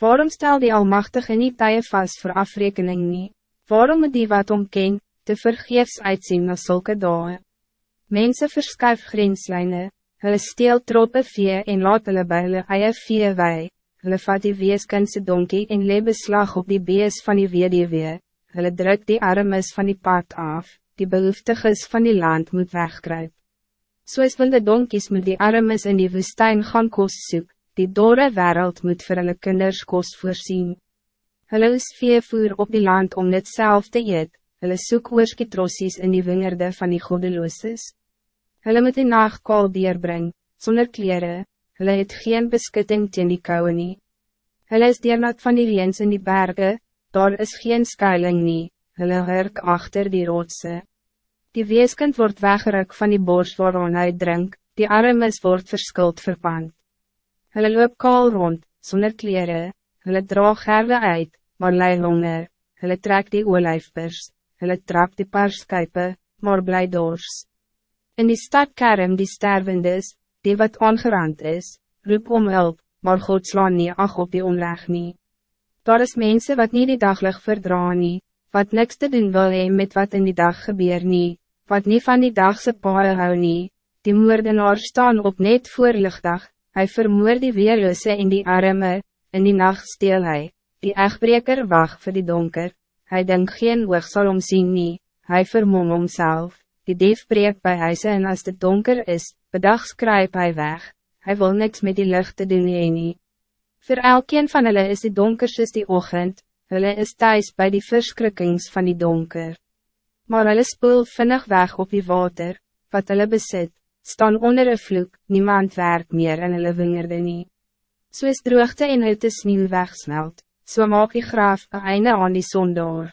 Waarom stel die Almachtige niet tye vast voor afrekening nie? Waarom moet die wat omken, te vergeefs uitzien na sulke dae? Mense verskuif grenslijnen, hulle steel troppe vee en laat hulle by hulle eie vee wei, hulle vat die weeskindse donkie en le beslag op die bees van die weduwee, hulle druk die armes van die pad af, die behoeftiges van die land moet wegkruip. Soos wilde donkies moet die armes in die woestijn gaan kos soek, die dore wereld moet vir hulle kinders kos voorzien. Hulle is veevoer op die land om dit self te eet, hulle soek oorskitrossies in die wingerde van die godelooses. Hulle moet die nacht kool deurbring, sonder kleren, hulle het geen beskutting teen die kouwe nie. Hulle is deernat van die reens in die bergen, daar is geen skuiling nie, hulle hurk achter die rotse. Die weeskind wordt weggeruk van die borst waaron hy drink, die armes wordt verskuld verpand. Hulle loop kaal rond, zonder kleren, hulle draag gerwe uit, maar lei honger, hulle trek die olijfpers, hulle trap die parskuipe, maar bly dors. In die stad kerm die stervendes, die wat aangerand is, roep om hulp, maar God slaan nie ag op die onleg nie. Daar is mensen wat niet die daglig verdra nie, wat niks te doen wil hee met wat in die dag gebeur nie, wat niet van die dagse paal hou nie, die moordenaar staan op net voor lichtdag, Hij vermoor die weerloose in die arme, in die nacht steel hy, die echtbreker wacht voor die donker, hij denkt geen oog sal omsien nie, hy vermom homself, die dief breek by huise en as het donker is, bedag skryp hy weg, hij wil niks met die lucht te doen nie. Voor elkeen van hulle is die donker soos die ochend, hulle is thuis bij die verskrikkings van die donker. Maar hulle spoel vinnig weg op die water, wat hulle besit, staan onder een vloek, niemand werkt meer in hulle wingerde nie. So is droogte en uit de sneeuw wegsmelt, so maak die graaf een einde aan die sondaar.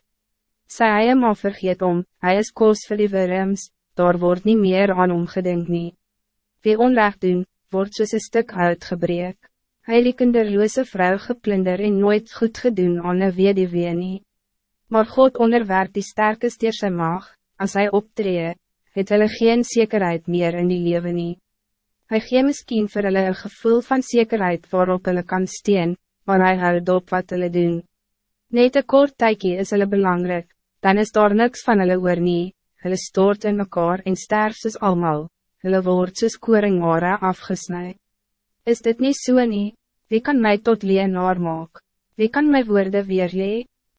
Sy eie ma vergeet om, hy is koos vir die wurms, daar wordt niet meer aan omgedink nie. Wie onrecht doen, wordt soos een stuk hout gebreek. Hy liekenderloose vrou geplunder en nooit goed gedoen aan een wediwee nie. Maar God onderwerp die sterke steer sy maag, as hy optree, het hulle geen zekerheid meer in die leven nie. Hy gee miskien vir hulle een gevoel van zekerheid waarop hulle kan steen, maar hy hou op wat hulle doen. Net een kort tykie is hulle belangrijk, dan is daar niks van hulle oor nie, hulle stoort in mekaar en sterf soos almal, hulle word soos koringare afgesnij. Is dit niet so nie? Wie kan mij tot leenaar maak? Wie kan mijn woorden weerlee?